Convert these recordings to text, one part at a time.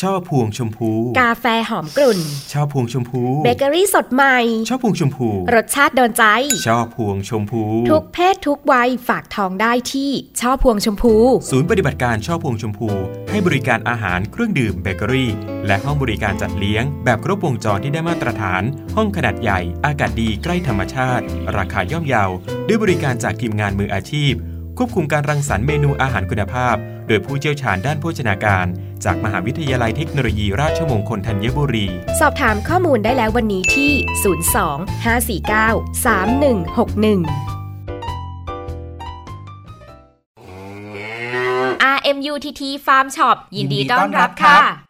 ช่อพวงชมพู กาแฟหอมกลุ่นช่อพวงชมพูเบเกอรี่สดใหม่ช่อพวงชมพู รสชาติโดนใจช่อพวงชมพู ทุกเพศทุกวัยฝากท้องได้ที่ช่อพวงชมพู ศูนย์ปฏิบัติการช่อพวงชมพู ให้บริการอาหารเครื่องดื่มเบเกอรี่ และห้องบริการจัดเลี้ยง แบบครบวงจรที่ได้มาตรฐาน ห้องขนาดใหญ่ อากาศดีใกล้ธรรมชาติ ราคาย่อมเยาด้วยบริการจากทีมงานมืออาชีพ ควบคุมการรังสรรค์เมนูอาหารคุณภาพ โดยผู้เชี่ยวชาญด้านโภชนาการ จากมหาวิทยาลัยเทคโนโลยีราชมงคลธัญบุรี สอบถามข้อมูลได้แล้ววันนี้ที่ 02 549 3161 RMUTT Farm Shop ยินดีต้อนรับค่ะ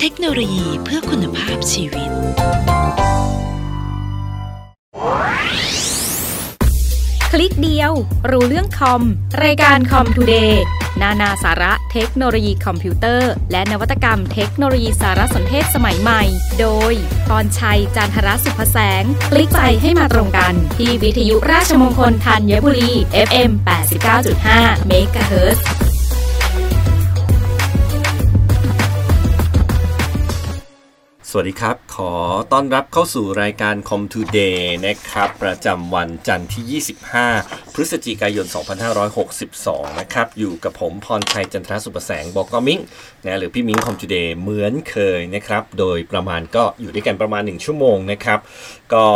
เทคโนโลยีเพื่อคุณภาพชีวิต คลิกเดียว รู้เรื่องคอม รายการคอมทูเดย์นานาสาระเทคโนโลยีคอมพิวเตอร์ และนวัตกรรมเทคโนโลยีสารสนเทศสมัยใหม่ โดยพรชัย จันทรสุภแสง คลิกไปให้มาตรงกัน ที่วิทยุราชมงคลธัญบุรี FM 89.5 MHz สวัสดีครับ ขอต้อนรับเข้าสู่รายการ Com Today นะครับ ประจำวันจันทร์ที่ 25 พฤศจิกายน 2562 นะครับ อยู่กับผมพรชัยจันทรสุประแสงบอกก็มิงนะหรือพี่มิง Com Today เหมือนเคยนะครับ โดยประมาณก็อยู่ด้วยกันประมาณ 1 ชั่วโมงนะครับ ก็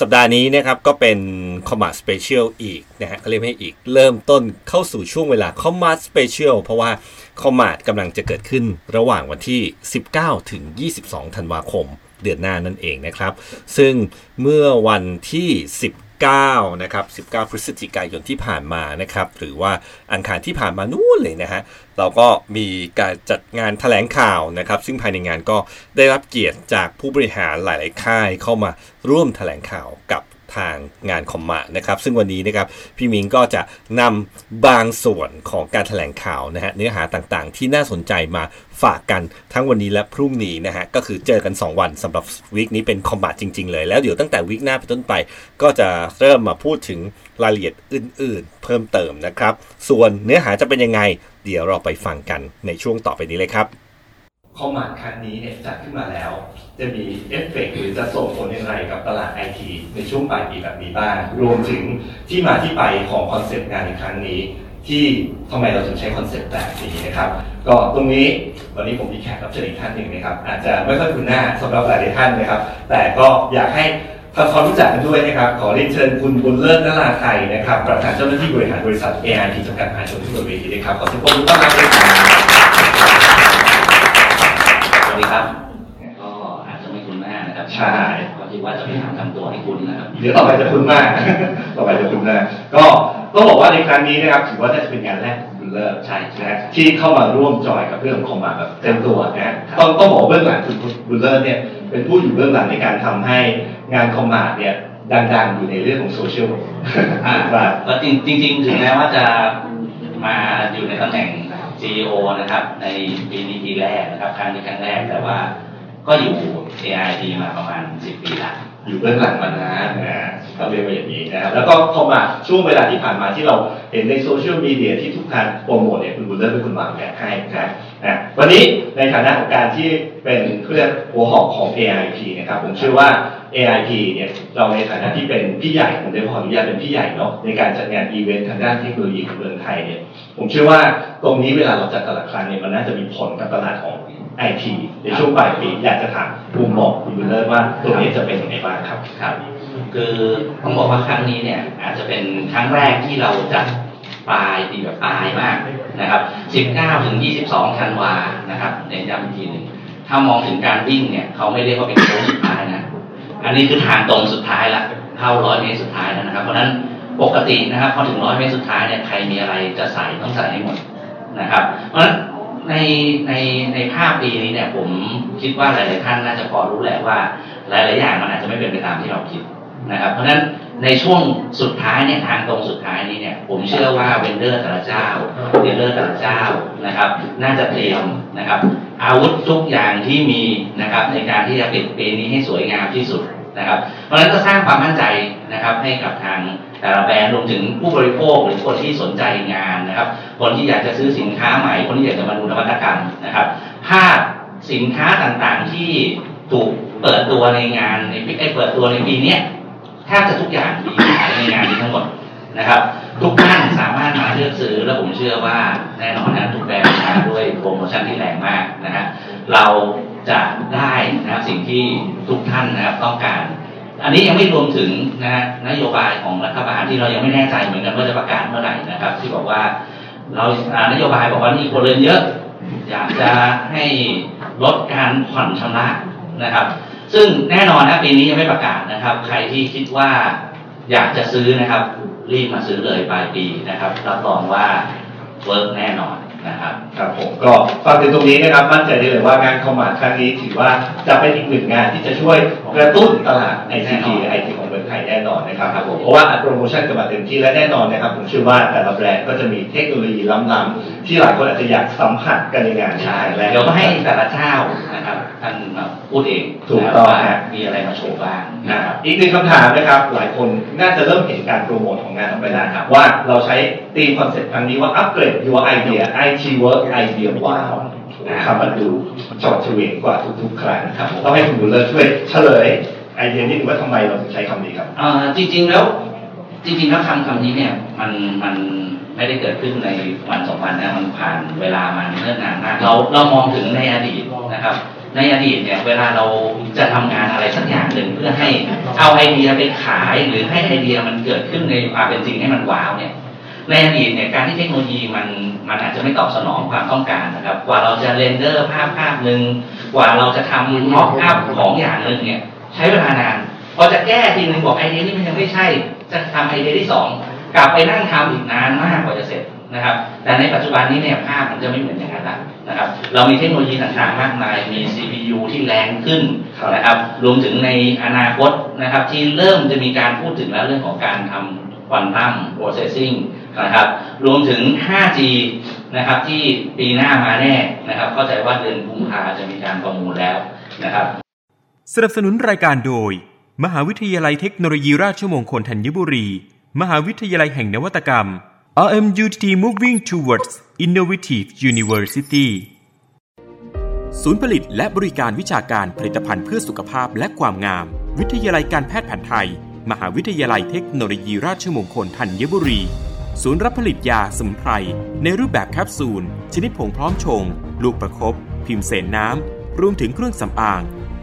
สัปดาห์นี้นะครับ ก็เป็น c o m m a d Special อีกนะฮะก็เรียกให้อีก เริ่มต้นเข้าสู่ช่วงเวลา c o m m a d Special เพราะว่าคอมมาดกำลังจะเกิดขึ้นระหว่างวันที่ 19 ถึง 22 ธันวาคมเดือนหน้านั่นเองนะครับ ซึ่งเมื่อวันที่ 19 นะครับ 19 พฤศจิกายนที่ผ่านมานะครับ หรือว่าอังคารที่ผ่านมานู่นเลยนะฮะ เราก็มีการจัดงานถแถลงข่าวนะครับ ซึ่งภายในงานก็ได้รับเกียรติจากผู้บริหารหลาย ๆ ค่ายเข้ามาร่วมถแถลงข่าวกับ ทางงานคอมมานะครับ ซึ่งวันนี้นะครับพี่มิงก็จะนำบางส่วนของการถแถลงข่าวนะฮะเนื้อหาต่างๆ ที่น่าสนใจมาฝากกันทั้งวันนี้และพรุ่งนี้นะฮะก็คือเจอกัน 2 วันสำหรับ week นี้เป็น Commart จริง ๆ เลยแล้วเดี๋ยวตั้งแต่ week หน้าเป็นต้นไป ก็จะเริ่มมาพูดถึงรายละเอียดอื่น ๆ เพิ่มเติมนะครับ ส่วนเนื้อหาจะเป็นยังไง เดี๋ยวเราไปฟังกันในช่วงต่อไปนี้เลยครับ Commart ครั้งนี้เนี่ยจัดขึ้นมาแล้ว จะมีเอฟเฟกต์หรือจะส่งผลอย่างไรกับตลาดไอทีในช่วงปลายปีแบบนี้บ้าง รวมถึงที่มาที่ไปของ concept งานในครั้งนี้ ที่ทำไมเราถึงใช้ concept แบบนี้นะครับ ก็ตรงนี้วันนี้ผมมีแขกรับเชิญอีกท่านหนึ่งนะครับ อาจจะไม่ค่อยคุ้นหน้าสำหรับหลายท่านนะครับ แต่ก็อยากให้ทำความรู้จักกันด้วยนะครับ ขอเรียนเชิญคุณบุญเลิศนราไทยนะครับ ประธานเจ้าหน้าที่บริหารบริษัท ARIP จำกัดมหาชนที่บนเวทีนะครับ ขอเสียงปรบมือต้อนรับด้วยครับ สวัสดีครับ ก็อาจจะไม่คุ้นหน้านะครับ ใช่ก็คิดว่าจะไม่ทำทำตัวให้คุ้นนะครับเดี๋ยวต่อไปจะคุ้นมาก ต่อไปจะคุ้นมากก็ต้องบอกว่าในครั้งนี้นะครับถือว่าน่าจะเป็นงานแรกของคุณเลิศใช่ใช่นะที่เข้ามาร่วมจอยกับเรื่องของคอมมาแบบเต็มตัวนะต้องต้องบอกว่าเบื้องหลังคุณคุณเลิศเนี่ยเป็นผู้อยู่เบื้องหลังในการทำให้งานคอมมาเนี่ยดังๆอยู่ในเรื่องของโซเชียลอ่าครับก็จริงจริงๆถึงแม้ว่าจะมาอยู่ในตำแหน่ง CEO นะครับในปีนี้ปีแรกนะครับครั้งนี้ครั้งแรกแต่ว่า ก็อยู่ ARIP มาประมาณ 10 ปีละอยู่เบื้องหลังมานานนะต้องเรียกว่าอย่างนี้นะครับแล้วก็พอมาช่วงเวลาที่ผ่านมาที่เราเห็นในโซเชียลมีเดียที่ทุกท่านโปรโมทเนี่ยคุณบุญเลิศเป็นคนวางแผนให้นะนะวันนี้ในฐานะของการที่เป็นเครื่องหัวหอกของ AIP นะครับผมเชื่อว่า AIP เนี่ยเราในฐานะที่เป็นพี่ใหญ่ผมได้ขออนุญาตเป็นพี่ใหญ่เนาะในการจัดงานอีเวนต์ทางด้านเทคโนโลยีของเมืองไทยเนี่ยผมเชื่อว่าตรงนี้เวลาเราจัดแต่ละครั้งเนี่ยมันน่าจะมีผลกับตลาดของ ไอทีในช่วงปลายปีอยากจะถามมุมมองคุณบุญเลิศว่าตรงนี้จะเป็นยังไงบ้างครับครับ คือต้องบอกว่าครั้งนี้เนี่ยอาจจะเป็นครั้งแรกที่เราจัดปลายปีแบบปลายมากนะครับ 19 ถึง 22 ธันวานะครับเน้นย้ำอีกทีหนึ่งถ้ามองถึงการวิ่งเนี่ยเขาไม่เรียกว่าเป็นโค้งสุดท้ายนะ อันนี้คือทางตรงสุดท้ายละเข้าร้อยเมตรสุดท้ายแล้วนะครับ เพราะนั้นปกตินะครับพอถึงร้อยเมตรสุดท้ายเนี่ยใครมีอะไรจะใส่ต้องใส่ให้หมดนะครับ เพราะฉะนั้น ในในในภาพปีนี้เนี่ย ผมคิดว่าหลาย ๆ ท่านน่าจะพอรู้แหละว่า หลาย ๆ อย่างมันอาจจะไม่เป็นไปตามที่เราคิดนะครับ เพราะฉะนั้นในช่วงสุดท้ายเนี่ยทางตรงสุดท้ายนี้เนี่ยผมเชื่อว่า vendor แต่ละเจ้า dealer แต่ละเจ้านะครับ น่าจะเตรียมนะครับ อาวุธทุกอย่างที่มีนะครับ ในการที่จะปิดปีนี้ให้สวยงามที่สุด นะครับ เพราะฉะนั้นก็สร้างความมั่นใจนะครับให้กับทางแต่ละแบรนด์รวมถึงผู้บริโภคหรือคนที่สนใจงานนะครับ คนที่อยากจะซื้อสินค้าใหม่ คนที่อยากจะมาดูนวัตกรรมนะครับภาพสินค้าต่างๆที่ถูกเปิดตัวในงานในไอ้เปิดตัวในปีนี้แทบจะทุกอย่างมีขายในงานนี้ทั้งหมดนะครับ ทุกท่านสามารถมาเลือกซื้อและผมเชื่อว่าแน่นอนนะทุกแบรนด์มาด้วยโปรโมชั่นที่แรงมากนะฮะเรา จะได้นะครับสิ่งที่ทุกท่านนะครับต้องการ อันนี้ยังไม่รวมถึงนะฮะนโยบายของรัฐบาลที่เรายังไม่แน่ใจเหมือนกันว่าจะประกาศเมื่อไหร่นะครับ ที่บอกว่าเรานโยบายบอกว่านี่คนเรือนเยอะ อยากจะให้ลดการผ่อนชำระนะครับ ซึ่งแน่นอนนะปีนี้ยังไม่ประกาศนะครับ ใครที่คิดว่าอยากจะซื้อนะครับ รีบมาซื้อเลยปลายปีนะครับรับรองว่าเวิร์กแน่นอน นะครับครับผมก็ฟังถึงตรงนี้นะครับมั่นใจได้เลยว่างานคอมมาครั้งนี้ถือว่าจะเป็นอีกหนึ่งงานที่จะช่วยกระตุ้นตลาดไอซีพีไอที มืองไททยแน่นอนนะครับครับผมเพราะว่าโปรโมชั่นจะมาเต็มที่และแน่นอนนะครับผมเชื่อว่าแต่ละแบรนด์ก็จะมีเทคโนโลยีล้ำๆที่หลายคนอาจจะอยากสัมผัสกันในงานใช่แรกเดี๋ยวก็ให้แต่ละเจ้านะครับท่านมาพูดเองถูกต้องว่าฮะมีอะไรมาโชว์บ้างนะนะคครัรับบอีกหนึ่งคำถามนะครับ หลายคนน่าจะเริ่มเห็นการโปรโมทของงานออกไปแล้วครับว่าเราใช้theme concept ครั้งนี้ว่า upgrade your idea IT work idea wow นะครับมันดูฉวัดเฉวียนกว่าทุกๆครั้งครับผมต้องให้คุณบุญเลิศช่วยเฉลย ไอเดียนิดนึงว่าทำไมเราถึงใช้คำนี้ครับอ่อจริง ๆ แล้วจริงๆแล้วคำคำนี้เนี่ยมันมันไม่ได้เกิดขึ้นในวันสองวันนะมันผ่านเวลามาเนิ่นนานมากเราเรามองถึงในอดีตนะครับ ในอดีตเนี่ยเวลาเราจะทำงานอะไรสักอย่างหนึ่งเพื่อให้เอาไอเดียไปขายหรือให้ไอเดียมันเกิดขึ้นในความเป็นจริงให้มัน wow เนี่ยในอดีตเนี่ยการที่เทคโนโลยีมันมันอาจจะไม่ตอบสนองความต้องการนะครับ กว่าเราจะ render ภาพภาพหนึ่งกว่าเราจะทำ mockup ของอย่างหนึ่งเนี่ย ใช้เวลานานพอจะแก้ทีนึงบอกไอเดียนี้มันยังไม่ใช่ จะทำไอเดียที่สองกลับไปนั่งทำอีกนานมากกว่าจะเสร็จนะครับ แต่ในปัจจุบันนี้เนี่ยภาพมันจะไม่เหมือนอย่างนั้นละนะครับ เรามีเทคโนโลยีต่างๆมากมาย มี CPU ที่แรงขึ้นนะครับ รวมถึงในอนาคตนะครับ ที่เริ่มจะมีการพูดถึงแล้วเรื่องของการทำควอนตัมโปรเซสซิ่งนะครับ รวมถึง 5G นะครับที่ปีหน้ามาแน่นะครับ เข้าใจว่าเดือนกุมภาจะมีการประมูลแล้วนะครับ สนับสนุนรายการโดย มหาวิทยาลัยเทคโนโลยีราชมงคลธัญบุรี มหาวิทยาลัยแห่งนวัตกรรม RMUTT Moving Towards Innovative University ศูนย์ผลิตและบริการวิชาการผลิตภัณฑ์เพื่อสุขภาพและความงาม วิทยาลัยการแพทย์แผนไทย มหาวิทยาลัยเทคโนโลยีราชมงคลธัญบุรี ศูนย์รับผลิตยาสมุนไพร ในรูปแบบแคปซูล ชนิดผงพร้อมชง ลูกประคบพิมพ์เสนน้ำ รวมถึงเครื่องสำอาง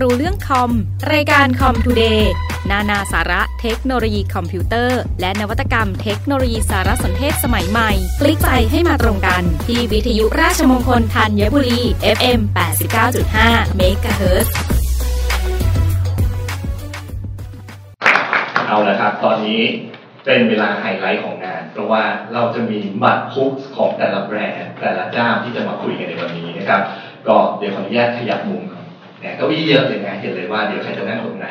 รู้เรื่องคอม รายการคอมทูเดย์นานาสาระเทคโนโลยีคอมพิวเตอร์ และนวัตกรรมเทคโนโลยีสารสนเทศสมัยใหม่ คลิกไปให้มาตรงกัน ที่วิทยุราชมงคลธัญบุรี FM 89.5 MHz เอาละครับ ตอนนี้เป็นเวลาไฮไลท์ของงาน เพราะว่าเราจะมีบัตรคุกของแต่ละแบรนด์แต่ละเจ้าที่จะมาคุยกันในวันนี้นะครับ ก็เดี๋ยวขออนุญาตขยับมุมก่อน เนี่ยก้าอี้เยอะเลยนะเห็นเลยว่าเดี๋ยวใครจะนั่งตรงไหน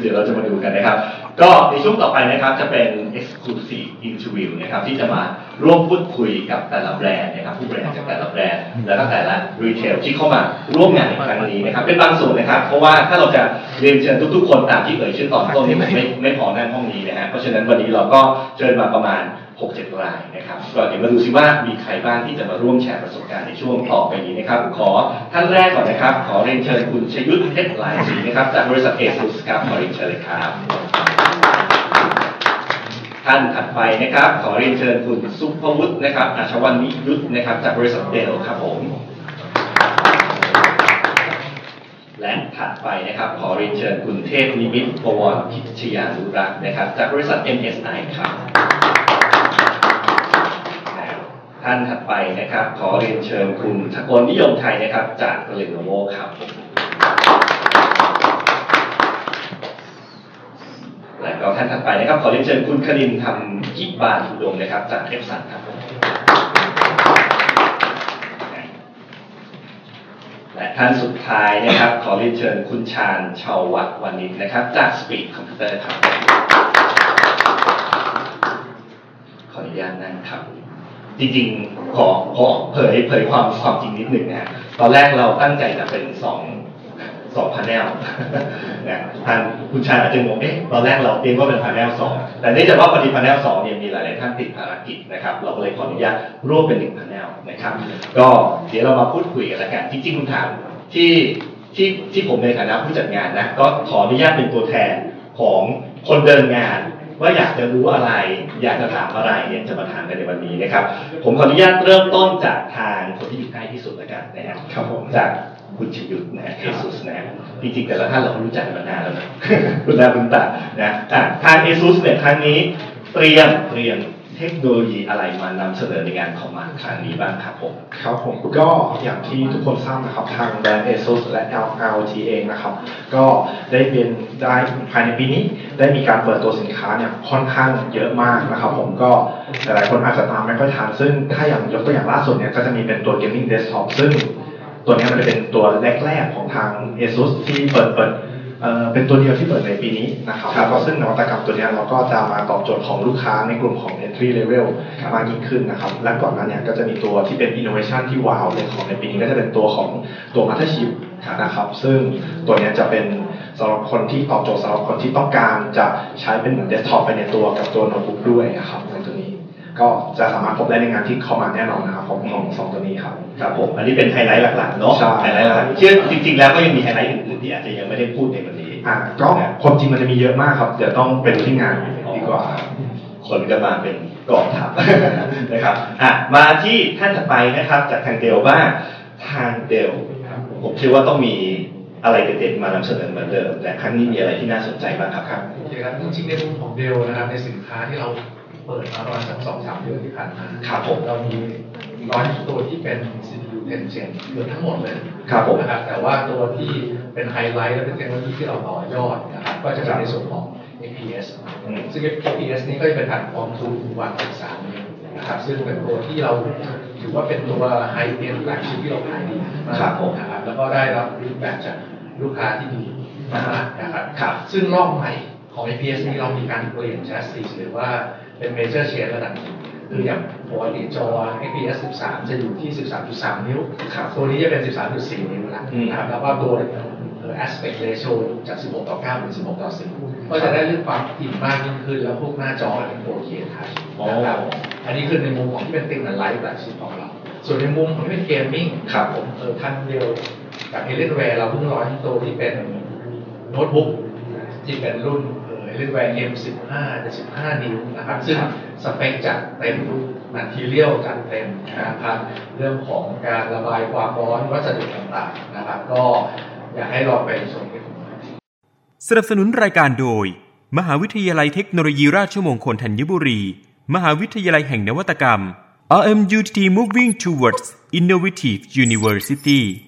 เดี๋ยวเราจะมาดูกันนะครับ ก็ในช่วงต่อไปนะครับจะเป็น exclusive interview นะครับที่จะมาร่วมพูดคุยกับแต่ละแบรนด์นะครับผู้บริหารจากแต่ละแบรนด์แล้วก็แต่ละรีเทลที่เข้ามาร่วมงานในครั้งนี้นะครับเป็นบางส่วนนะครับ เพราะว่าถ้าเราจะเรียนเชิญทุก ๆ คนตามที่เอ่ยชื่อตอนต้นนี่ไม่ไม่พอนั่งห้องนี้นะฮะเพราะฉะนั้นวันนี้เราก็เชิญมาประมาณ 6-7 รายนะครับก็เดี๋ยวมาดูซิว่ามีใครบ้างที่จะมาร่วมแชร์ประสบการณ์ในช่วงต่อไปนี้นะครับ ขอท่านแรกก่อนนะครับ ขอเรียนเชิญคุณชยุทธเพชรหลายศรีนะครับ จากบริษัท ASUS ครับขอเรียนเชิญเลยครับ ท่านถัดไปนะครับ ขอเรียนเชิญคุณซุปเปอร์วุฒินะครับอาชวันนิยุทธนะครับ จากบริษัท Dell ครับผมและถัดไปนะครับ ขอเรียนเชิญคุณเทพนิมิตรปวรพิชยานุรักษ์นะครับ จากบริษัท MSI ครับ ท่านถัดไปนะครับ ขอเรียนเชิญคุณทกลนิยมไทยนะครับ จาก Lenovo ครับและก็ท่านถัดไปนะครับ ขอเรียนเชิญคุณคณินทำกิบบาลอุดมนะครับ จาก Epson ครับและท่านสุดท้ายนะครับ ขอเรียนเชิญคุณชาญชาววัฒน์วันนิชนะครับ จาก Speed Computer ครับขออนุญาตนั่งครับ จริงๆ ขอขอเผยเผยความความจริงนิดหนึ่งนะตอนแรกเราตั้งใจจะเป็นสองสอง panel นะท่างคุณชายอาจจะงงเอ๊ะตอนแรกเราเตรียมว่าเป็น panel สองแต่เนื่องจากว่าพอดี panel สองเนี่ยมีหลายๆท่านติดภารกิจนะครับ เราก็เลยขออนุญาตรวมเป็นหนึ่ง panel นะครับ ก็เดี๋ยวเรามาพูดคุยกันแล้วกันจริงๆคุณถามที่ที่ที่ผมในฐานะผู้จัดงานนะก็ขออนุญาตเป็นตัวแทนของคนเดินงาน ว่าอยากจะรู้อะไร อยากจะถามอะไรเนี่ยจะมาถามกันในวันนี้นะครับ ผมขออนุญาตเริ่มต้นจากทางคนที่อยู่ใกล้ที่สุดแล้วกันนะฮะครับผมจากคุณชยุทธนะฮะเอซุสนะฮะจริงๆแต่ละท่านเราก็รู้จักกันมานานแล้วนะคุณนาคุณตานะอะทางเอซุสเนี่ยครั้งนี้เตรียมเตรียม เทคโนโลยีอะไรมานำเสนอในงานของมาครั้งนี้บ้างครับผม ครับผมก็อย่างที่ทุกคนทราบนะครับทางแบรนด์ ASUS และ LLT เองนะครับ ก็ได้เป็นได้ภายในปีนี้ ได้มีการเปิดตัวสินค้าเนี่ยค่อนข้างเยอะมากนะครับ ผมก็หลายคนอาจจะตามไม่ค่อยทันซึ่งถ้าอย่างยกตัวอย่างล่าสุดเนี่ยก็จะมีเป็นตัว Gaming Desktop ซึ่งตัวเนี้ยมันจะเป็นตัวแรกๆของทาง ASUS ที่เปิดเปิด เอ่อเป็นตัวเดียวที่เปิดในปีนี้นะครับแล้วก็ซึ่งนวัตกรรมตัวเนี้ยเราก็จะมาตอบโจทย์ของลูกค้าในกลุ่มของ entry level มากยิ่งขึ้นนะครับ และก่อนหน้าเนี้ก็จะมีตัวที่เป็น innovation ที่ว้าวเลยของในปีนี้ก็จะเป็นตัวของตัว Mothership นะครับ ซึ่งตัวเนี้ยจะเป็นสำหรับคนที่ตอบโจทย์สำหรับคนที่ต้องการจะใช้เป็นเหมือนเดสก์ท็อปไปในตัวกับตัวโน้ตบุ๊กด้วยนะครับในตัวนี้ ก็จะสามารถพบได้ในงานที่เข้ามาแน่นอนนะครับของของสองตัวนี้ครับ ครับผมอันนี้เป็นไฮไลท์หลักๆเนาะใช่ ไฮไลท์หลักๆเชื่อจริง ๆ แล้วก็ยังมีไฮไลท์อื่นๆที่อาจจะยังไม่ได้พูดในวันนี้อ่าก็ความจริงมันจะมีเยอะมากครับเดี๋ยวต้องเป็นที่งานดีกว่า คนก็มาเป็นกองทัพ นะครับอะมาที่ท่านถัดไปนะครับ จากทางเดลว่าทางเดลผมเชื่อว่าต้องมีอะไรเด็ดๆมานำเสนอเหมือนเดิมแต่ครั้งนี้มีอะไรที่น่าสนใจบ้างครับครับโอเคครับจริงๆในมุมของเดลนะครับในสินค้าที่เรา เปิดมาประมาณสักสองสามเดือนที่ผ่านมาครับผมเรามีร้อยตัวที่เป็น CPU 10 Gen เกือบทั้งหมดเลยครับผมนะครับแต่ว่าตัวที่เป็นไฮไลท์และเป็นเทคโนโลยีที่เราต่อยอดนะครับก็จะเป็นในส่วนของ XPS ซึ่ง XPS นี้ก็จะเป็นแพลตฟอร์ม2 in 1 6 3นิ้วนะครับซึ่งเป็นตัวที่เราถือว่าเป็นตัว high-end flagship ที่เราขายดีมากครับผมนะครับแล้วก็ได้รับ feedback จากลูกค้าที่ดีมากๆนะครับครับซึ่งรอบใหม่ของ XPS นี้เรามีการเปลี่ยนแชสซีหรือว่า เป็น major change ระดับหนึ่งคืออย่างปกติจอ XPS 13 จะอยู่ที่ 13.3 นิ้ว ตัวนี้จะเป็น 13.4 นิ้วแล้วนะครับแล้วก็ตัวเอ่อ aspect ratio จาก 16 ต่อ 9 เป็น 16 ต่อ 10 ก็จะได้เรื่องความถี่มากยิ่งขึ้น แล้วพวกหน้าจอเป็น 4K Touch นะครับอันนี้คือในมุมของที่เป็น thin light flagship ของเรา ส่วนในมุมของที่เป็น gaming ครับผมเออทันเดียวกับ Alienware เราเพิ่ง launch ตัวที่เป็นโน้ตบุ๊กที่เป็นรุ่นเออ Alienware M15 จะ15 นิ้วนะครับ ซึ่งสเปคจัดเต็ม material จัดเต็มนะครับ เรื่องของการระบายความร้อนวัสดุต่างๆนะครับ ก็อยากให้ลองไปชมกันสนับสนุนรายการโดย มหาวิทยาลัยเทคโนโลยีราชมงคลธัญบุรี มหาวิทยาลัยแห่งนวัตกรรม RMUTT Moving Towards Innovative University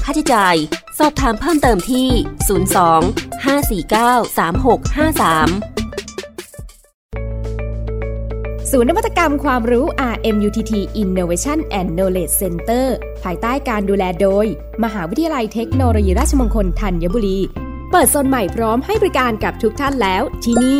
ค่าใช้จ่าย สอบถามเพิ่มเติมที่ 02 549 3653ศูนย์นวัตกรรมความรู้ RMUTT Innovation and Knowledge Center ภายใต้การดูแลโดย มหาวิทยาลัยเทคโนโลยีราชมงคลธัญบุรี เปิดโซนใหม่พร้อมให้บริการกับทุกท่านแล้วที่นี่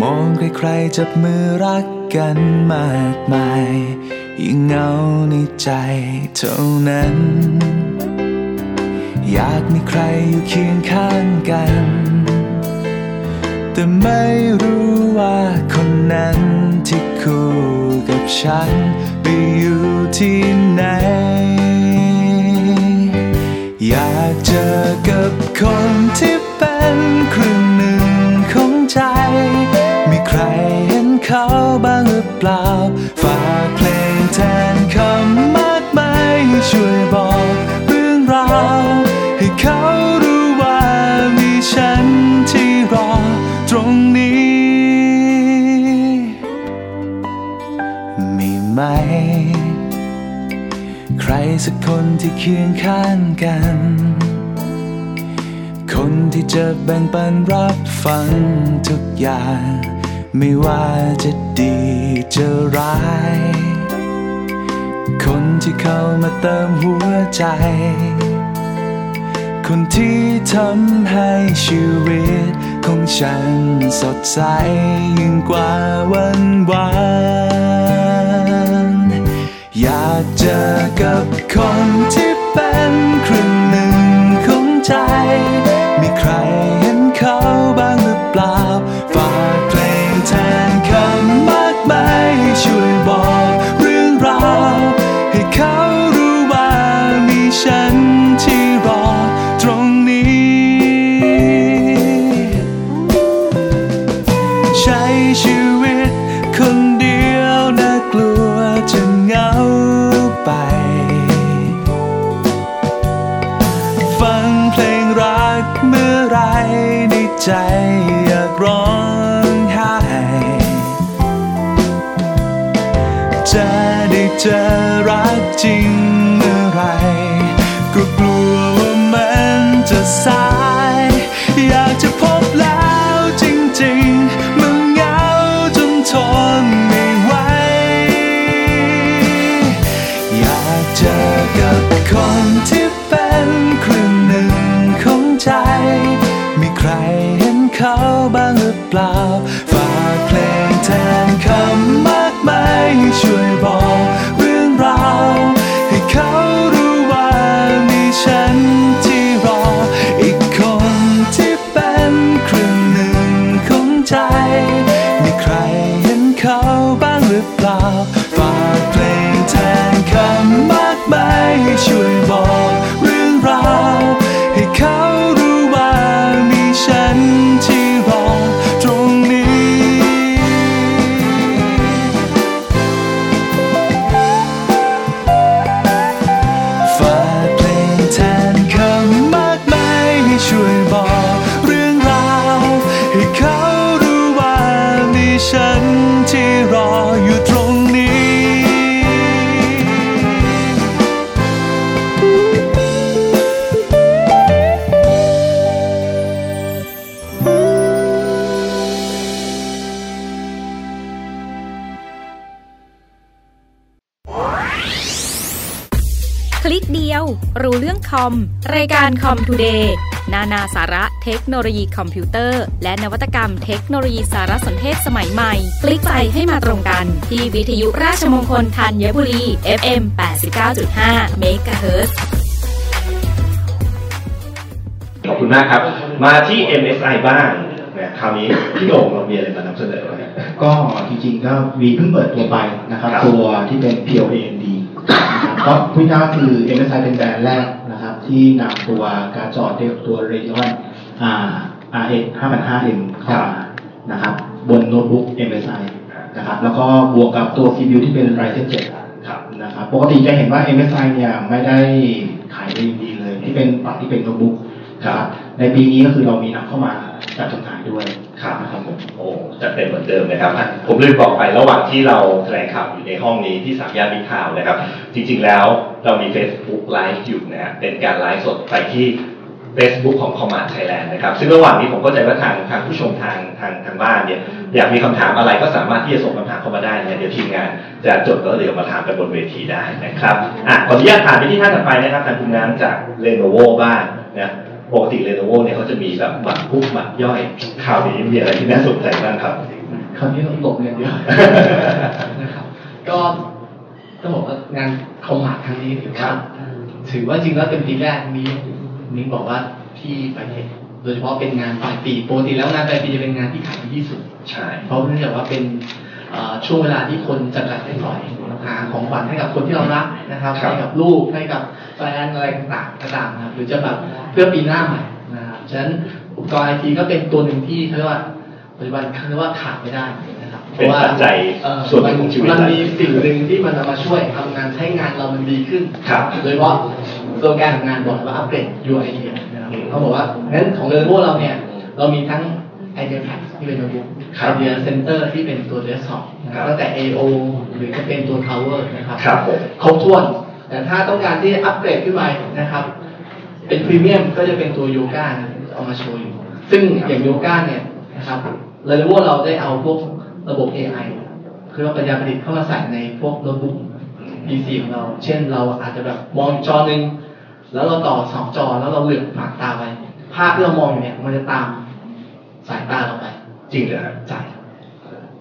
มองใครๆจับมือรักกันมากมาย ยิ่งเงาในใจเท่านั้น อยากมีใครอยู่เคียงข้างกัน แต่ไม่รู้ว่าคนนั้นที่คู่กับฉัน ไปอยู่ที่ไหน อยากเจอกับคนที่ เปล่า ฝากเพลงแทนคำมากมายช่วยบอกเรื่องราว ให้เขารู้ว่ามีฉันที่รอตรงนี้ มีไหม ใครสักคนที่เคียงข้างกัน คนที่จะแบ่งปันรับฟังทุกอย่าง ไม่ว่าจะดีจะร้าย คนที่เข้ามาเติมหัวใจ คนที่ทำให้ชีวิตของฉันสดใสยิ่งกว่าวันวานอยากเจอกับคนที่เป็นครึ่งหนึ่งของใจ มีใครเห็นเขาบ้างหรือเปล่าฝากเพลง ใจอยากร้องไห้จะได้เจอรักจริง รายการคอมทูเดย์นานาสาระเทคโนโลยีคอมพิวเตอร์ และนวัตกรรมเทคโนโลยีสารสนเทศสมัยใหม่ คลิกไปให้มาตรงกัน ที่วิทยุราชมงคลธัญบุรี FM 89.5 MHz ขอบคุณมากครับ มาที่ MSI บ้างนะคราวนี้พี่โด่งเรามีอะไรมานำเสนอไหมก็จริงๆก็วีเพิ่งเปิดตัวไปนะครับครับ ตัวที่เป็น p o a n d นะครับก็พูดง่ายๆคือ MSI เป็นแบรนด์แรกนะครับ ที่นำตัวการ์ดจอเรียกตัว Radeon RX 5,500M เข้ามานะครับ บนโน้ตบุ๊ก MSI นะครับ แล้วก็บวกกับตัว CPU ที่เป็น Ryzen 7ครับนะครับ ปกติจะเห็นว่า MSI เนี่ยไม่ได้ขายดีเลย ที่เป็นฝั่งที่เป็นโน้ตบุ๊กครับ ในปีนี้ก็คือเรามีนำเข้ามา จัดจำหน่ายด้วยครับครับผมโอ้จัดเต็มเหมือนเดิมนะครับ ผมลืมบอกไประหว่างที่เราแถลงข่าวอยู่ในห้องนี้ที่สามย่านมิตรทาวน์นะครับ จริงๆแล้วเรามี Facebook Live อยู่นะเป็นการไลฟ์สดไปที่ Facebook ของ Command Thailand นะครับ ซึ่งระหว่างนี้ผมก็ใจว่าทางทางผู้ชมทางทางทางบ้านเนี่ยอยากมีคำถามอะไรก็สามารถที่จะส่งคำถามเข้ามาได้นะเดี๋ยวทีมงานจะจดแล้วเดี๋ยวมาถามกันบนเวทีได้นะครับอะขออนุญาตผ่านไปที่ท่านต่อไปนะครับทางคุณน้ำจาก Lenovo บ้างนะ ปกติ Lenovo เนี่ยเขาจะมีแบบหมักคุกหมักย่อยคราวนี้มีอะไรที่น่าสนใจบ้างครับคราวนี้ต้องตกเงินเยอะนะครับ ก็ต้องบอกว่างานคอมมาร์คครั้งนี้ถือว่าถือว่าจริงแล้วเป็นปีแรกนี้นิ้งบอกว่าที่ไปเห็นโดยเฉพาะเป็นงานปลายปีปกติแล้วงานปลายปีจะเป็นงานที่ขายดีที่สุดใช่เพราะเนื่องจากว่าเป็นเอ่อ ช่วงเวลาที่คนจัดจัดให้ปล่อยหาของขวัญให้กับคนที่เรารักนะครับครับให้กับลูกให้กับแฟนอะไรต่างๆก็ตามนะครับหรือจะแบบเพื่อปีหน้าใหม่นะครับฉะนั้นอุปกรณ์ไอทีก็เป็นตัวหนึ่งที่เขาเรียกว่าปัจจุบันเขาเรียกว่าขาดไม่ได้นะครับเป็นปัจจัยเอ่อส่วนหนึ่งของชีวิตมันมีสิ่งหนึ่งที่มันเอามาช่วยทำงานให้งานเรามันดีขึ้นครับโดยเฉพาะตัวการของงานบอกว่าอัปเกรด UI นะครับเขาบอกว่างั้นของเรนโวเราเนี่ยเรามีทั้ง Idea Pad ที่เป็นโน้ตบุ๊ก Idea Center ที่เป็นตัว desktop นะครับตั้งแต่ AO หรือจะเป็นตัว Tower นะครับครับผมครบถ้วน แต่ถ้าต้องการที่จะอัปเกรดขึ้นไปนะครับ เป็นพรีเมียมก็จะเป็นตัวโยก้าเอามาโชว์อยู่ ซึ่งอย่างโยก้าเนี่ยนะครับเรนโวเราได้เอาพวกระบบ AI คือว่าปัญญาประดิษฐ์เข้ามาใส่ในพวกโน้ตบุ๊ก PC ของเรา เช่นเราอาจจะแบบมองจอหนึ่งแล้วเราต่อสองจอแล้วเราเหลือบหมากตาไปภาพที่เรามองอยู่เนี่ยมันจะตาม สายตาเราไป จริงเหรอครับใช่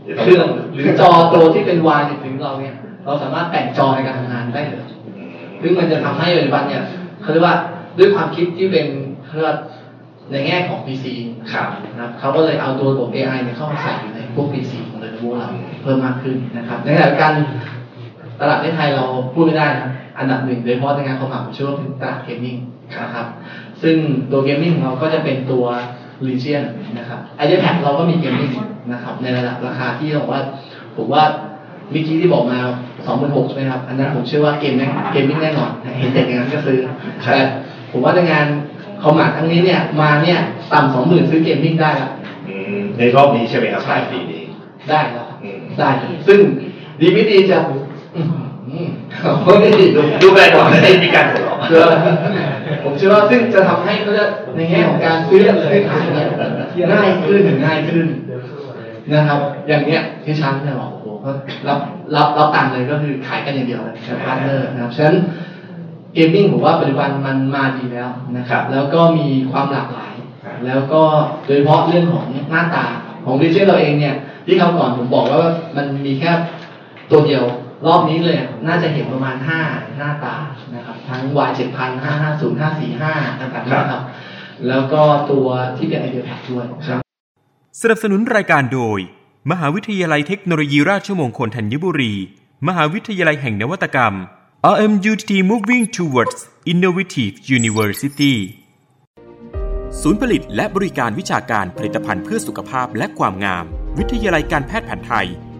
ดี๋ยวเครื่องหรือจอตัวที่เป็นวายถึงเราเนี่ย เราสามารถแต่งจอในการทำงานได้เลยซึ่งมันจะทำให้ปัจจุบันเนี่ยเขาเรียกว่าด้วยความคิดที่เป็นเขาเรียกว่าในแง่ของ PC ครับนะครับเขาก็เลยเอาตัวระบบ AI เนี่ยเข้ามาใส่อยู่ในพวก PC ของ Lenovo เราเพิ่มมากขึ้นนะครับ ในขณะเดียวกันตลาดในไทยเราพูดไม่ได้นะอันดับหนึ่งโดยเฉพาะในงาน Commart ผมเชื่อว่าเป็นตลาด gaming นะครับ ซึ่งตัว gaming ของเราก็จะเป็นตัว Legion นะครับ iPad เราก็มี gaming นะครับในระดับราคาที่บอกว่าผมว่าเมื่อกี้ที่บอกมา26,000ใช่ไหมครับ อันนั้นผมเชื่อว่าเกมแน่ gaming แน่นอน เห็นเด็กอย่างนั้นก็ซื้อแต่ผมว่าในงาน Commart ครั้งนี้เนี่ยมาเนี่ยต่ำสองหมื่นซื้อ gaming ได้แล้วอืมในรอบนี้ใช่ไหมครับปลายปีนี้ ได้แล้วได้เลยซึ่งดีไม่ดีจะอื้อหือโอ้ยดูดูแบรนด์ก่อนได้มีการหัวเราะเชื่อ ผมเชื่อว่าซึ่งจะทำให้เขาจะในแง่ของการซื้อซื้อขายเนี่ยง่ายขึ้นง่ายขึ้นนะครับ อย่างเนี้ยที่ชั้นเนี่ยบอกโอ้โหก็รับรับรับตังค์เลยก็คือขายกันอย่างเดียวเลยกับ partner นะครับฉะนั้น gaming ผมว่าปัจจุบันมันมาดีแล้วนะครับ แล้วก็มีความหลากหลาย แล้วก็โดยเฉพาะเรื่องของหน้าตาของดิจิทัลเราเองเนี่ยที่คราวก่อนผมบอกแล้วว่ามันมีแค่ตัวเดียว รอบนี้เลยน่าจะเห็นประมาณห้าหน้าตานะครับ ทั้ง Y 7 0 0 0 5 5 0 5 4 5ต่างๆนะครับ แล้วก็ตัวที่เป็นไอเดียแพดด้วยสนับสนุนรายการโดย มหาวิทยาลัยเทคโนโลยีราชมงคลธัญบุรี มหาวิทยาลัยแห่งนวัตกรรม RMUTT Moving Towards Innovative University ศูนย์ผลิตและบริการวิชาการผลิตภัณฑ์เพื่อสุขภาพและความงาม วิทยาลัยการแพทย์แผนไทย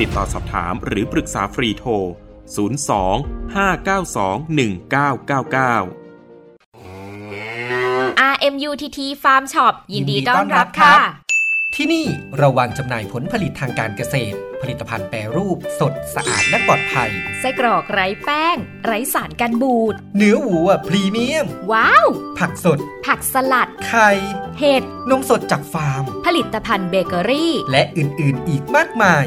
ติดต่อสอบถามหรือปรึกษาฟรีโทร 02 592 1999 RMUTT Farm Shop ยินดีต้อนรับค่ะ ที่นี่เราวางจำหน่ายผลผลิตทางการเกษตร ผลิตภัณฑ์แปรรูป สดสะอาดและปลอดภัย ไส้กรอกไร้แป้ง ไร้สารกันบูด เนื้อวัวพรีเมียม ว้าว ผักสด ผักสลัด ไข่ เห็ด นมสดจากฟาร์ม ผลิตภัณฑ์เบเกอรี่ และอื่น ๆ อีกมากมาย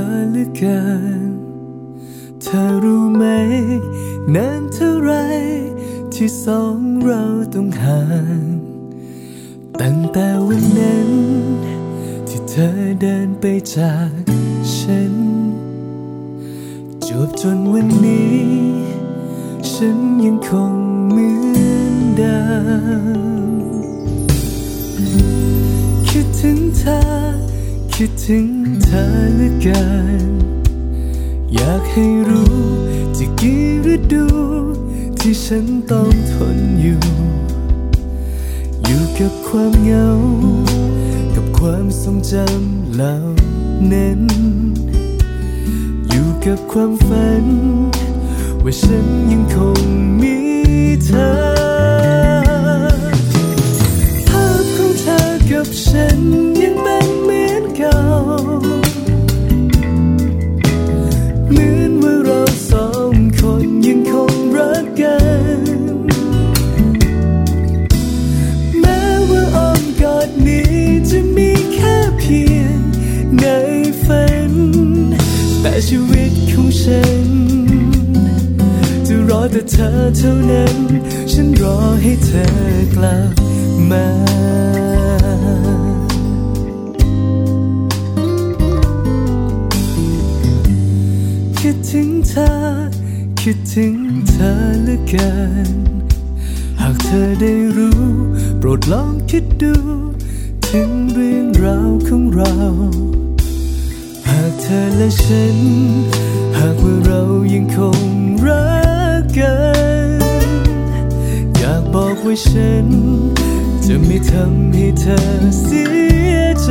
อเหลือเกิน เธอรู้ไหม นานเท่าไรที่สองเราต้องห่าง ตั้งแต่วันนั้น ที่เธอเดินไปจากฉัน จบจนวันนี้ ฉันยังคงเหมือนเดิมคิดถึงเธอ คิดถึงเธอเหลือเกิน อยากให้รู้ที่กี่ฤดู ที่ฉันต้องทนอยู่ อยู่กับความเหงา กับความทรงจำเหล่านั้น อยู่กับความฝัน ว่าฉันยังคงมีเธอภาพของเธอกับฉันยังเป็นเหมือน เหมือนว่าเราสองคนยังคงรักกัน แม้ว่าอ้อมกอดนี้จะมีแค่เพียงในฝัน แต่ชีวิตของฉัน จะรอแต่เธอเท่านั้น ฉันรอให้เธอกลับมา ดถึงเธอ คิดถึงเธอเหลือเกิน หากเธอได้รู้ โปรดลองคิดดู ถึงเรื่องราวของเรา หากเธเธอและฉัน หากว่าเรายังคงรักกัน อยากบอกว่าฉัน จะไม่ทำให้เธอเสียใจ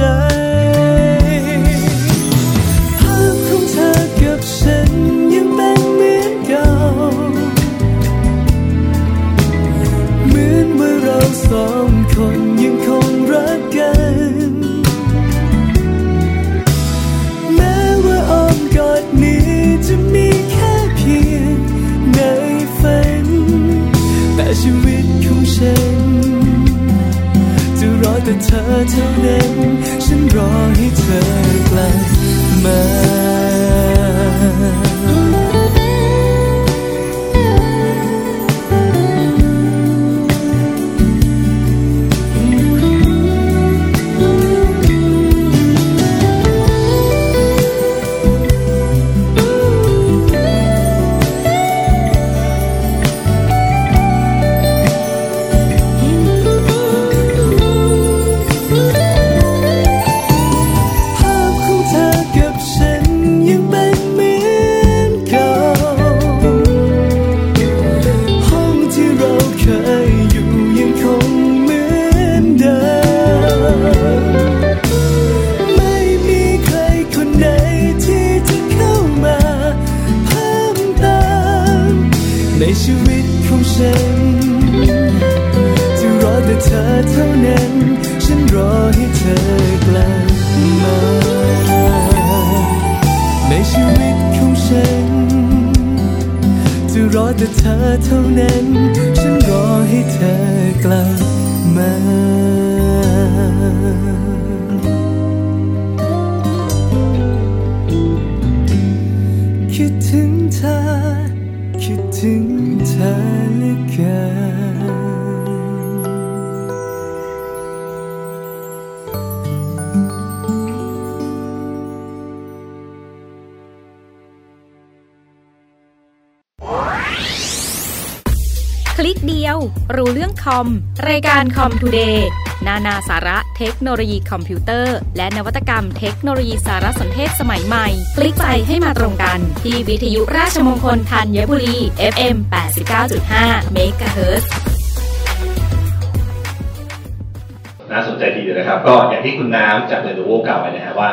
ฉันยังเป็นเหมือนเก่าเหมือนว่าเราสองคนยังคงรักกัน แม้ว่าอ้อมกอดนี้จะมีแค่เพียงในฝัน แต่ชีวิตของฉัน จะรอแต่เธอเท่านั้น ฉันรอให้เธอกลับมา ComToday นานาสาระเทคโนโลยีคอมพิวเตอร์ และนวัตกรรมเทคโนโลยีสารสนเทศสมัยใหม่ คลิกไปให้มาตรงกัน ที่วิทยุราชมงคลธัญบุรี FM 89.5 MHz น่าสนใจทีเดียวนะครับ ก็อย่างที่คุณน้ำจาก Lenovo กล่าวไว้นะฮะว่า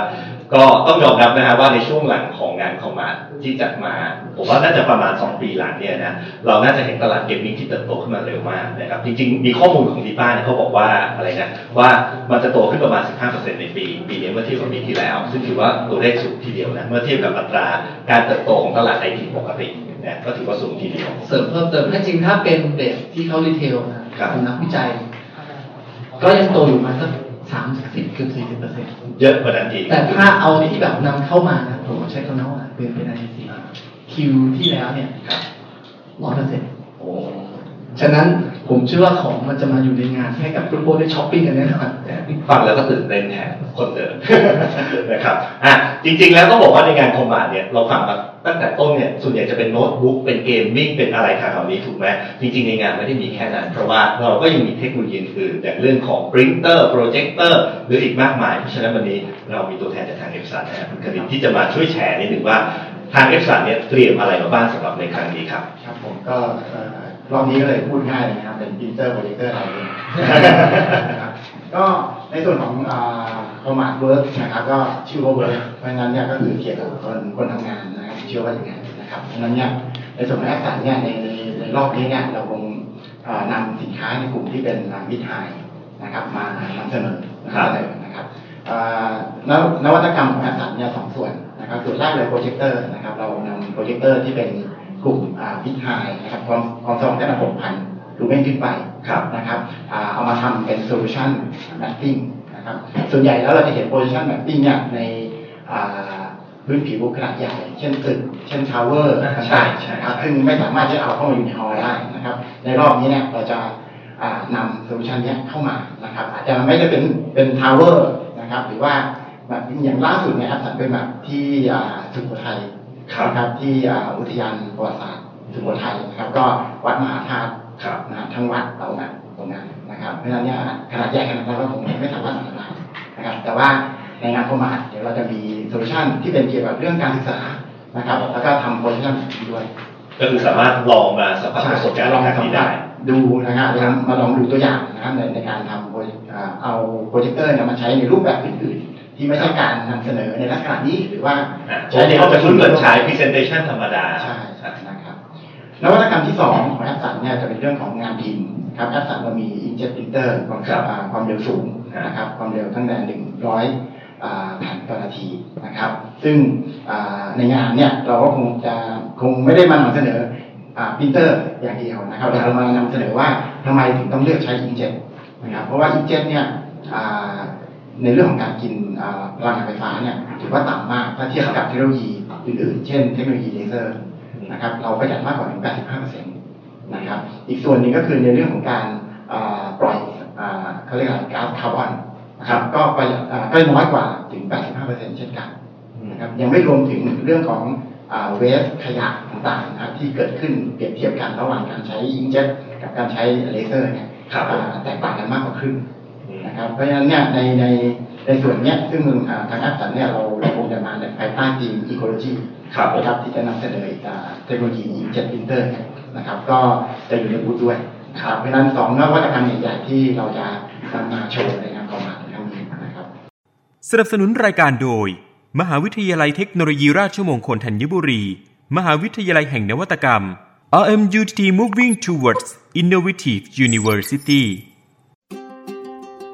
ก็ต้องยอมรับนะฮะว่าในช่วงหลังของงาน Commart ที่จัดมา ผมว่าน่าจะประมาณ ปีหลังเนี่ยนะเราน่าจะเห็นตลาด gaming ที่เติบโตขึ้นมาเร็วมากนะครับจริงๆ มีข้อมูลของดีป้าเนี่ยเขาบอกว่าอะไรนะว่ามันจะโตขึ้นประมาณ 15%ในปี ปีนี้เมื่อเทียบกับปีที่แล้ว ซึ่งถือว่าตัวเลขสูงทีเดียวนะเมื่อเทียบกับอัตราการเติบโตของตลาดไอทีปกตินะก็ถือว่าสูงทีเดียวเสริมเพิ่มเติมถ้าจริงถ้าเป็น base ที่เขา retail นะครับของนักวิจัย ก็ยังโตอยู่มาสักสามสิบเกือบสี่สิบเปอร์เซ็นต์เยอะกว่านั้นอีกแต่ถ้าเอาที่แบบนำเข้ามานะผมใช้คำนั้นว่าเป็นเป็นอะไรสิ คิวที่แล้วเนี่ยร้อยเปอร์เซ็นต์ฉะนั้นผมเชื่อว่าของมันจะมาอยู่ในงานให้กับทุกคนได้ช้อปปิ้งกันแน่นอนฟังแล้วก็ตื่นเต้นแทนคนเดิมนะครับอะจริง ๆ แล้วต้องบอกว่าในงาน Commart เนี่ยเราฟังมาตั้งแต่ต้นเนี่ยส่วนใหญ่จะเป็นโน้ตบุ๊กเป็น gaming เป็นอะไรทางๆนี้ถูกไหมจริง ๆ ในงานไม่ได้มีแค่นั้น เพราะว่าเราก็ยังมีเทคโนโลยีอื่นๆอย่างเรื่องของ printer projector หรืออีกมากมาย เพราะฉะนั้นวันนี้เรามีตัวแทนจากทาง Epson นะครับคุณคณิตที่จะมาช่วยแชร์นิดหนึ่งว่า ทาง Epson เนี่ยเตรียมอะไรมาบ้างสำหรับในครั้งนี้ครับ ครับผมก็เอ่อรอบนี้ก็เลยพูดง่ายเลยนะครับเป็น printer projector เราเองนะครับก็ในส่วนของ Commart Work นะครับก็ชื่อว่า Work เพราะฉะนั้นเนี่ยก็คือเกี่ยวกับคนคนทำงานนะครับชื่อว่าอย่างนั้นนะครับเพราะฉะนั้นเนี่ยในส่วนของ Epson เนี่ยในในในรอบนี้เนี่ยเราคงเอ่อนำสินค้าในกลุ่มที่เป็นmid-high นะครับมานำเสนอนะครับเสนอนะครับเอ่อนวนวัตกรรมของ Epson เนี่ยสองส่วน นะครับส่วนแรกเลยโปรเจคเตอร์นะครับ เรานำโปรเจคเตอร์ที่เป็นกลุ่ม mid-high นะครับความความสว่างได้มาหกพันลูเมนขึ้นไปนะครับอ่าเอามาทำเป็น solution mapping นะครับส่วนใหญ่แล้วเราจะเห็น solution mapping เนี่ยในอ่าพื้นผิวขนาดใหญ่ เช่นตึก เช่น tower ใช่ใช่ครับซึ่งไม่สามารถจะเอาเข้ามาอยู่ใน hall ได้นะครับ ในรอบนี้เนี่ยเราจะอ่านำ solution นี้เข้ามานะครับ อาจจะไม่ได้เป็นเป็น tower นะครับ หรือว่า แบบอย่างล่าสุดเนี่ย Epson เป็นแบบที่อ่าสุโขทัยนะครับที่อ่าอุทยานประวัติศาสตร์สุโขทัยนะครับก็วัดมหาธาตุนะครับทั้งวัดเรานะตรงนั้นนะครับเพราะฉะนั้นเนี่ยขนาดใหญ่ขนาดนั้นเราคงไม่สามารถทำได้นะครับ แต่ว่าในงาน Commart เดี๋ยวเราจะมี solution ที่เป็นเกี่ยวกับเรื่องการศึกษานะครับ แล้วก็ทำ project ด้วย ก็คือสามารถลองมาสัมผัสประสบการณ์ลองแบบนี้ได้สัมผัสดูนะครับแล้วมาลองดูตัวอย่างนะครับในในการทำโปรอ่าเอาโปรเจคเตอร์เนี่ยมาใช้ในรูปแบบอื่นๆ ที่ไม่ใช่การนำเสนอในลักษณะนี้หรือว่าใช้ในห้องประชุมเหมือนใช้ presentation ธรรมดาใช่นะครับนวัตกรรมที่สองของ Epson เนี่ยจะเป็นเรื่องของงานพิมพ์ครับ Epson เรามี inkjet printer ความอ่าความเร็วสูงนะครับความเร็วตั้งแต่หนึ่งร้อยแผ่นต่อนาทีนะครับ ซึ่งอ่าในงานเนี่ยเราก็คงจะคงไม่ได้มานำเสนอพิมพ์เตอร์อย่างเดียวนะครับแต่เรามานำเสนอว่าทำไมถึงต้องเลือกใช้ inkjet นะครับเพราะว่า inkjet เนี่ยอ่า ในเรื่องของการกินอ่าพลังงานไฟฟ้าเนี่ยถือว่าต่ำมากถ้าเทียบกับเทคโนโลยีอื่นๆ เช่นเทคโนโลยีเลเซอร์นะครับเราประหยัดมากกว่าถึง 85%นะครับอีกส่วนหนึ่งก็คือในเรื่องของการอ่าปล่อยอ่าเขาเรียกอะไรก๊าซคาร์บอนนะครับก็ประหยัดอ่าก็น้อยกว่าถึง 85%เช่นกันนะครับยังไม่รวมถึงเรื่องของเวสขยะต่างๆนะครับที่เกิดขึ้นเปรียบเทียบกันระหว่างการใช้อิงเจ็ตกับการใช้เลเซอร์เนี่ยอ่าแตกต่างกันมากกว่าครึ่ง นะครับเพราะฉะนั้นเนี่ยในในในส่วนเนี้ยซึ่งอ่าทางแอปสันเนี่ยเราเราคงจะมาในภายใต้ทีม ecology นะครับที่จะนำเสนออ่าเทคโนโลยี jet printer เนี่ยนะครับ ก็จะอยู่ในบูธด้วยนะครับเพราะฉะนั้นสองนวัตกรรมใหญ่ๆที่เราจะนำมาโชว์ในงานคอมมาในครั้งนี้นะครับ สนับสนุนรายการโดย มหาวิทยาลัยเทคโนโลยีราชมงคลธัญบุรี มหาวิทยาลัยแห่งนวัตกรรม RMUTT Moving Towards Innovative University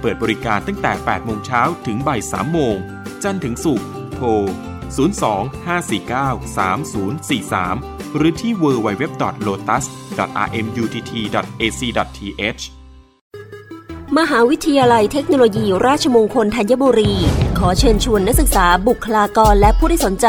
เปิดบริการตั้งแต่ 8 โมงเช้าถึงบ่าย 3 โมง จันทร์ถึงศุกร์ โทร 02-549-3043 หรือที่ www.lotus.rmutt.ac.th มหาวิทยาลัยเทคโนโลยี ราชมงคลธัญบุรี ขอเชิญชวนนักศึกษาบุคลากรและผู้ที่สนใจ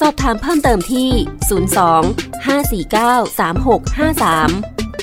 สอบถามเพิ่มเติมที่ 02 549 3653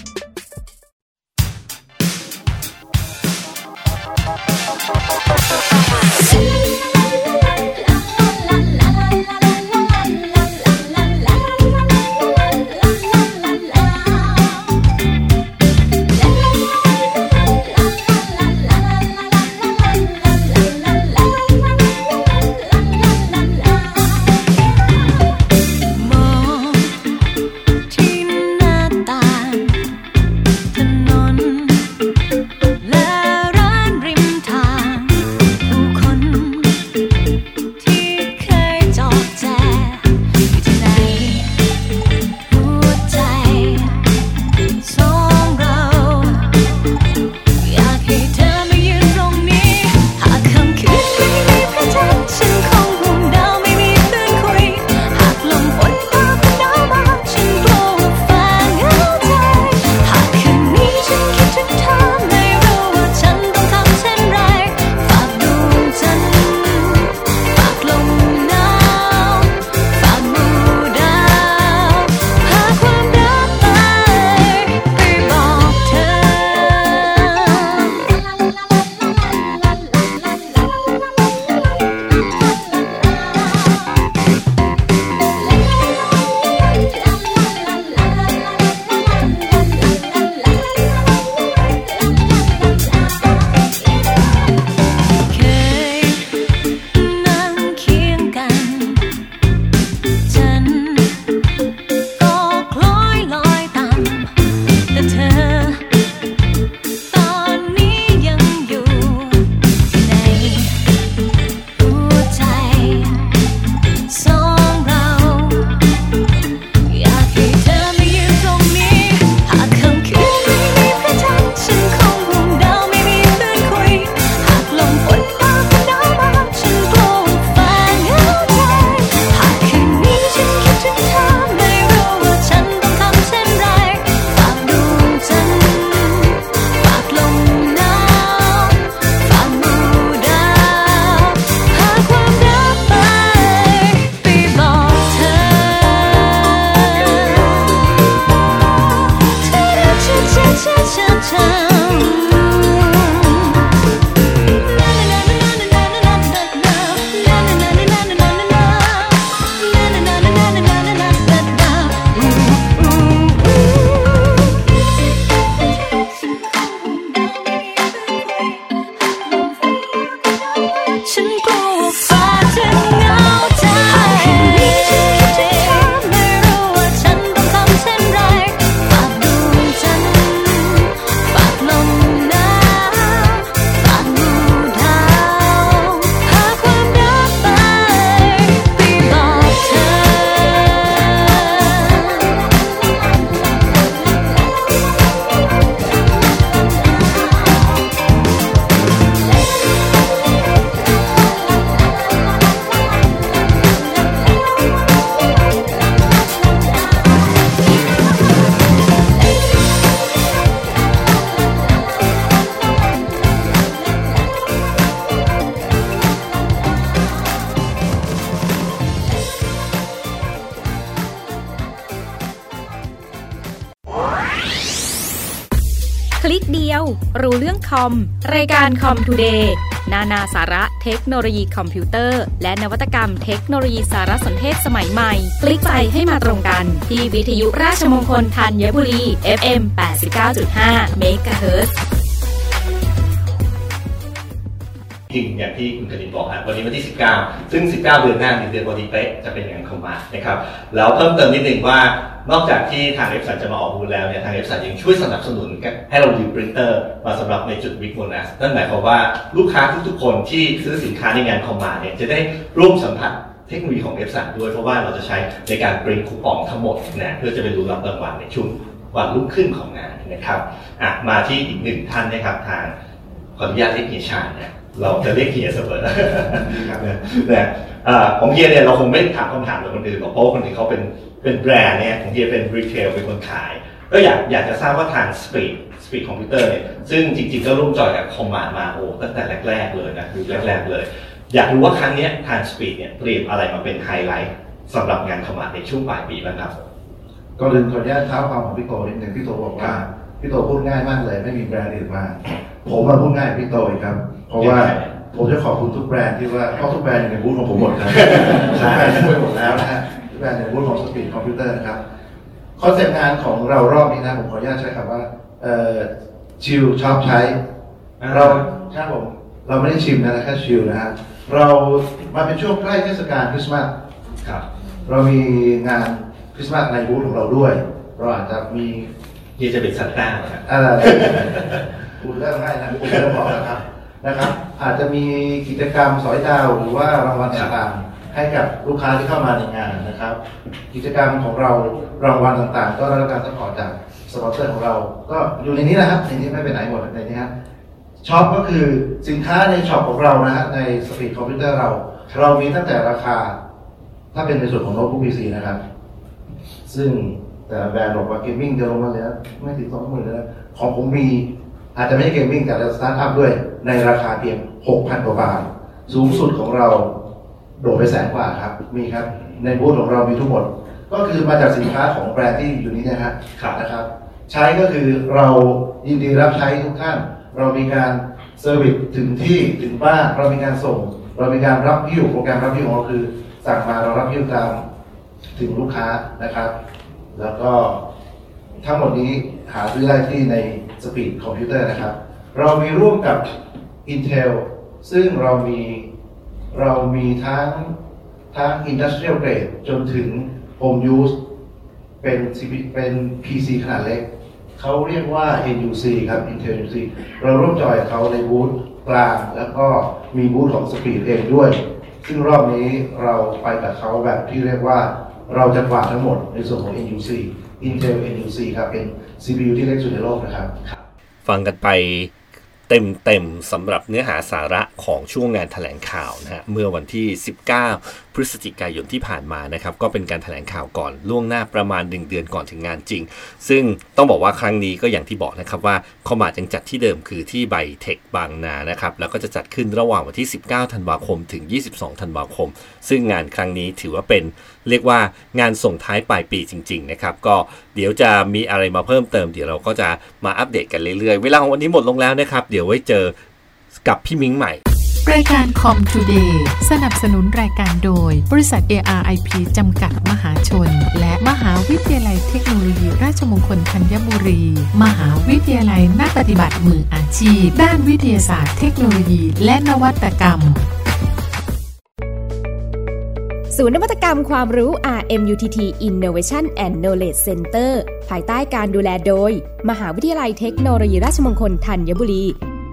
คอม รายการ Com Today นานาสาระเทคโนโลยีคอมพิวเตอร์ และนวัตกรรมเทคโนโลยีสารสนเทศสมัยใหม่ คลิกไปให้มาตรงกัน ที่วิทยุราชมงคลธัญบุรี FM 89.5 MHz จริงอย่างที่คุณกนินบอกฮะวันนี้วันที่ 19 ซึ่ง 19 เดือนหน้าเดือนพอดีเป๊ะจะเป็นงาน Commart นะครับแล้วเพิ่มเติมนิดหนึ่งว่านอกจากที่ทาง Epson จะมาออกบูธแล้วเนี่ยทาง Epson ยังช่วยสนับสนุนให้เรามีปรินเตอร์มาสำหรับในจุด Big Bonus นั่นหมายความว่าลูกค้าทุกๆคนที่ซื้อสินค้าในงาน Commart เนี่ยจะได้ร่วมสัมผัสเทคโนโลยีของ Epson ด้วยเพราะว่าเราจะใช้ในการปริ้นคูปองทั้งหมดนะเพื่อจะไปลุ้นรับรางวัลในช่วงวันรุ่งขึ้นของงานนะครับอะมาที่อีกหนึ่งท่านนะครับทางขออนุญาตเรียกเฮียชาเนี่ย เราจะเรียกเฮียเสมอนะครับเนี่ยอ่าของเฮียเนี่ยเราคงไม่ถามคำถามเหมือนคนอื่นหรอกเพราะว่าคนอื่นเขาเป็นเป็นแบรนด์เนี่ยของเฮียเป็น retail เป็นคนขาย ก็อยากอยากจะทราบว่าทาง Speed Speed Computer เนี่ยซึ่งจริงๆก็ร่วมจอยกับ Commart มาโอ้ตั้งแต่แรก ๆ เลยนะยุคแรก ๆ เลย อยากรู้ว่าครั้งเนี้ยทาง Speed เนี่ยเตรียมอะไรมาเป็นไฮไลท์สำหรับงาน Commart ในช่วงปลายปีบ้างครับก่อนอื่นขออนุญาตเท้าความของพี่โตนิดนึงพี่โตบอกว่าพี่โตพูดง่ายมากเลย ไม่มีแบรนด์อื่นมา ผมมาพูดง่ายกว่าพี่โตอีกครับ เพราะว่าผมจะขอบคุณทุกแบรนด์ที่ว่าเพราะทุกแบรนด์อยู่ในบูธของผมหมดครับทุกแบรนด์ช่วยหมดแล้วนะฮะทุกแบรนด์อยู่ในบูธของ Speed Computer นะครับ concept งานของเรารอบนี้นะผมขออนุญาตใช้คำว่าเอ่อ chill ช้อปใช้ เราใช่ผมเราไม่ได้ชิมนะแค่ chill นะฮะเรามาเป็นช่วงใกล้เทศกาลคริสต์มาสครับเรามีงานคริสต์มาสในบูธของเราด้วย เราอาจจะมีที่จะเป็นซานต้าครับอะไรพูดเรื่องง่ายนะพูดเรื่องบอกนะครับ นะครับ อาจจะมีกิจกรรมสอยดาวหรือว่ารางวัลต่างๆให้กับลูกค้าที่เข้ามาในงานนะครับ กิจกรรมของเรารางวัลต่างๆ ก็ได้รับการ support จากสปอนเซอร์ของเรา ก็อยู่ในนี้นะครับในนี้ไม่ไปไหนหมดในนี้ครับ shop ก็คือสินค้าใน shop ของเรานะฮะใน Speed Computer เรา เรามีตั้งแต่ราคา ถ้าเป็นในส่วนของโน้ตบุ๊ก PC นะครับ ซึ่งแต่แบรนด์บอกว่า gaming จะลงมาแล้วไม่ถึงสองหมื่นแล้วของผมมี อาจจะไม่ใช่ gaming แต่ละ start up ด้วยในราคาเพียง 6,000 กว่าบาท สูงสุดของเราโดดไปแสนกว่าครับ มีครับ ในบูธของเรามีทั้งหมด ก็คือมาจากสินค้าของแบรนด์ที่อยู่นี้นะฮะนะครับ ใช้ก็คือเรายินดีรับใช้ทุกท่าน เรามีการ service ถึงที่ถึงบ้าน เรามีการส่ง เรามีการรับหิ้วโปรแกรมรับหิ้วของเราคือ สั่งมาเรารับหิ้วตามถึงลูกค้านะครับ แล้วก็ทั้งหมดนี้หาซื้อได้ที่ใน Speed คอมพิวเตอร์นะครับ เรามีร่วมกับ Intel ซึ่งเรามีเรามีทั้งทั้ง Industrial Grade จนถึง Home Use เป็นเป็น PC ขนาดเล็ก เขาเรียกว่า NUC ครับ Intel NUC เราร่วมจอยกับเขาในบูธกลาง แล้วก็มีบูธของ Speed เองด้วย ซึ่งรอบนี้เราไปกับเขาแบบที่เรียกว่าเราจะกวาดทั้งหมดในส่วนของ NUC Intel NUC ครับเป็น CPU ที่เล็กสุดในโลกนะครับ ฟังกันไปเต็มๆสำหรับเนื้อหาสาระของช่วงงานถแถลงข่าวนะฮะเมื่อวันที่ 19พฤศจิกายนที่ผ่านมานะครับก็เป็นการถแถลงข่าวก่อนล่วงหน้าประมาณ 1 เดือนก่อนถึงงานจริง ซึ่งต้องบอกว่าครั้งนี้ก็อย่างที่บอกนะครับว่าคอมาจังจัดที่เดิมคือที่ไบเทคบางนานะครับแล้วก็จะจัดขึ้นระหว่างวันที่ 19 ธันวาคม ถึง 22 ธันวาคม ซึ่งงานครั้งนี้ถือว่าเป็นเรียกว่างานส่งท้ายปลายปีจริง ๆ นะครับ ก็เดี๋ยวจะมีอะไรมาเพิ่มเติม เดี๋ยวเราก็จะมาอัปเดตกันเรื่อยๆ เวลาของวันนี้หมดลงแล้วนะครับ เดี๋ยวไว้เจอกับพี่มิ้งใหม่ รายการคอมทูเดย์สนับสนุนรายการโดย บริษัท ARIP จำกัดมหาชน และมหาวิทยาลัยเทคโนโลยี ราชมงคลธัญบุรี มหาวิทยาลัยนักปฏิบัติมืออาชีพ ด้านวิทยาศาสตร์เทคโนโลยี และนวัตกรรม ศูนย์นวัตกรรมความรู้ RMUTT Innovation and Knowledge Center ภายใต้การดูแลโดย มหาวิทยาลัยเทคโนโลยีราชมงคลธัญบุรี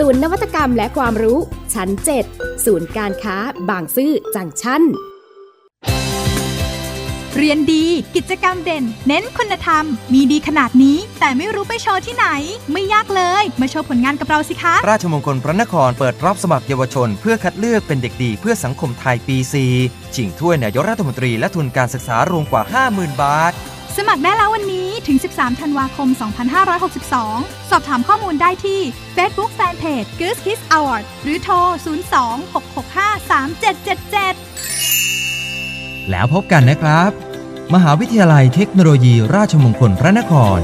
ศูนย์นวัตกรรมและความรู้ชั้น7ศูนย์การค้าบางซื่อจังชั้น เรียนดีกิจกรรมเด่น เน้นคุณธรรม มีดีขนาดนี้ แต่ไม่รู้ไปโชว์ที่ไหน ไม่ยากเลย มาโชว์ผลงานกับเราสิคะ ราชมงคลพระนครเปิดรับสมัครเยาวชน เพื่อคัดเลือกเป็นเด็กดีเพื่อสังคมไทยปี 4 ชิงถ้วยนายกรัฐมนตรีและทุนการศึกษารวมกว่า 50,000 บาท สมัครได้แล้ววันนี้ถึง 13 ธันวาคม 2562 สอบถามข้อมูลได้ที่ Facebook Fanpage Goose Kids Award หรือโทร 02-665-3777 แล้วพบกันนะครับ มหาวิทยาลัยเทคโนโลยีราชมงคลพระนคร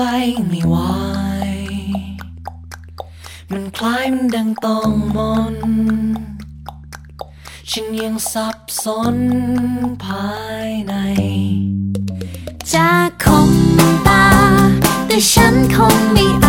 ใจไม่ไหวมันคล้ายมันดังตองมน ฉันยังสับสนภายใน จะคมตา แต่ฉันคงไม่